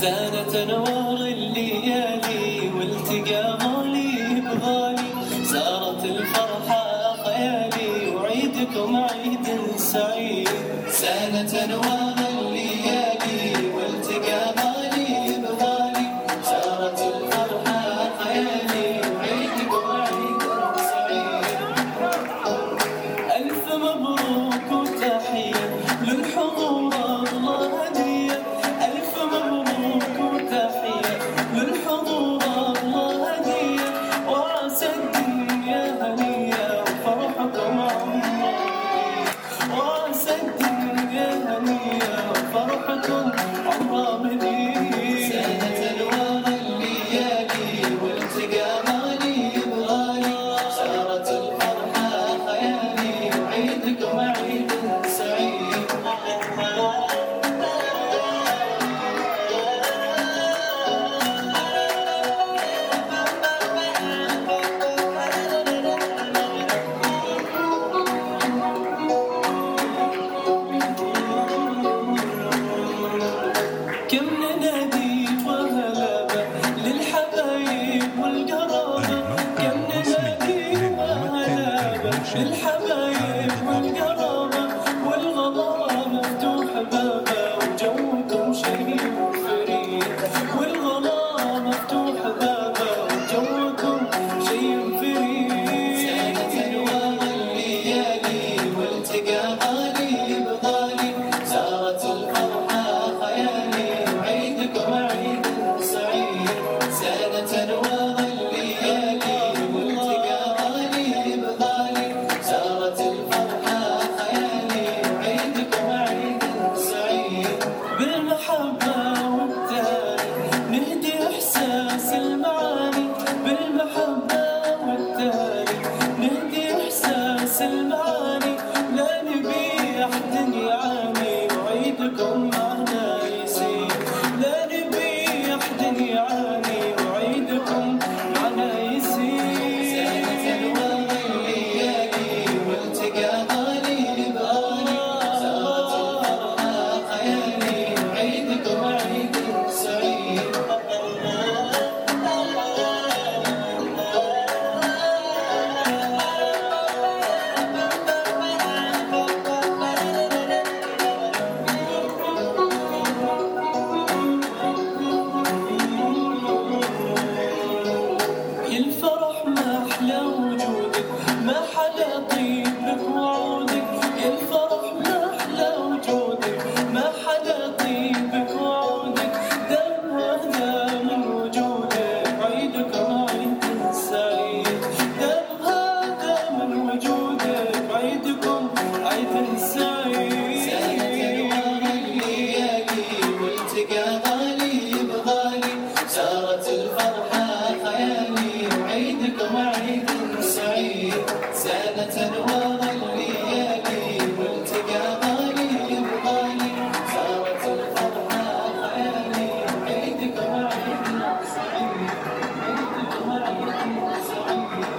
زالت انوار الليالي والتقى مولي بغالي. زارت الفرحة خيالي وعيدكم عيد سعيد. زالت نوار الليالي والتقى مالي بغالي. سارت الفرحة خيالي وعيدكم عيد سعيد. ألف مبروك. كم ننادي وهلابة للحبايب والقرابة. كم ننادي للحبايب ايدكم هاي تنساي. سالتني والله غالي بغالي سارت الفرحة خيالي عيدكم عيد سعيد سالتني